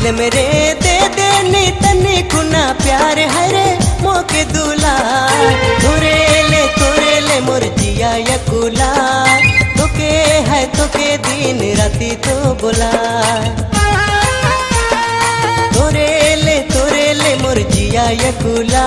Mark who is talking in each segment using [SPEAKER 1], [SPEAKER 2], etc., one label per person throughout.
[SPEAKER 1] दिल मेरे, दे देने तने
[SPEAKER 2] कुना प्यार, हरे
[SPEAKER 1] मोके दूला तुरे ले तुरे ले मोर जिया यकुला तुके है तुके दिन राती तो बुला तुरे ले तुरे ले मोर जिया यकुला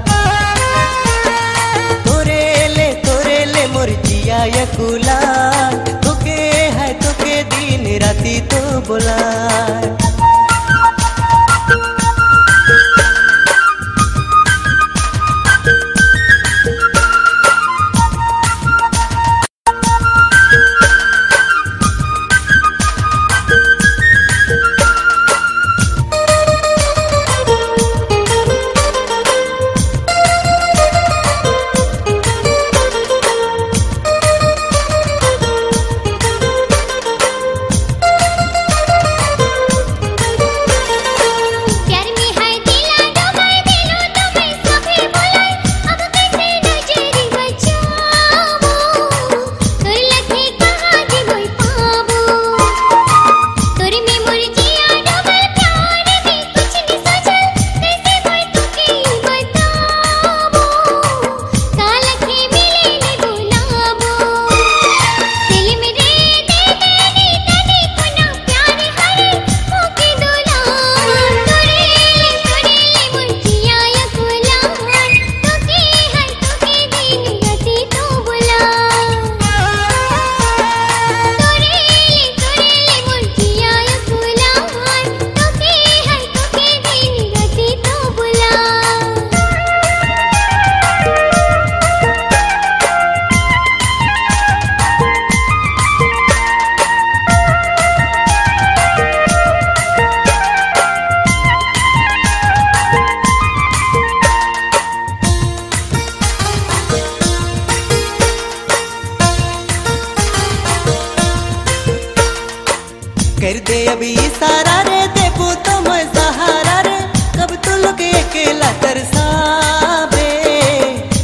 [SPEAKER 2] कर दे
[SPEAKER 1] अभी सारा रे दे तो मैं सहारा रे। कब तू लोग अकेला तरसाबे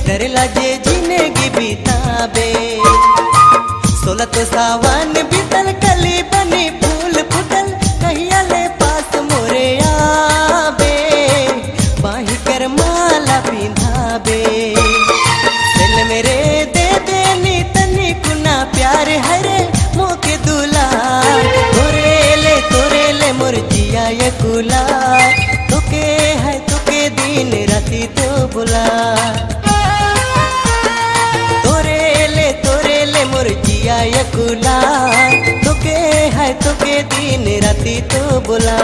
[SPEAKER 1] डर लाजे ज़िंदगी बिताबे सोलह तो सावन बीतल, कली बनी फूल फुटल कहिया ले पास मोरे आबे जिया कुला। तुके है, तुके दिन राती तो बुला। तोरे ले तोरे ले मोर जिया तुके है, तुके दिन राती तो बुला।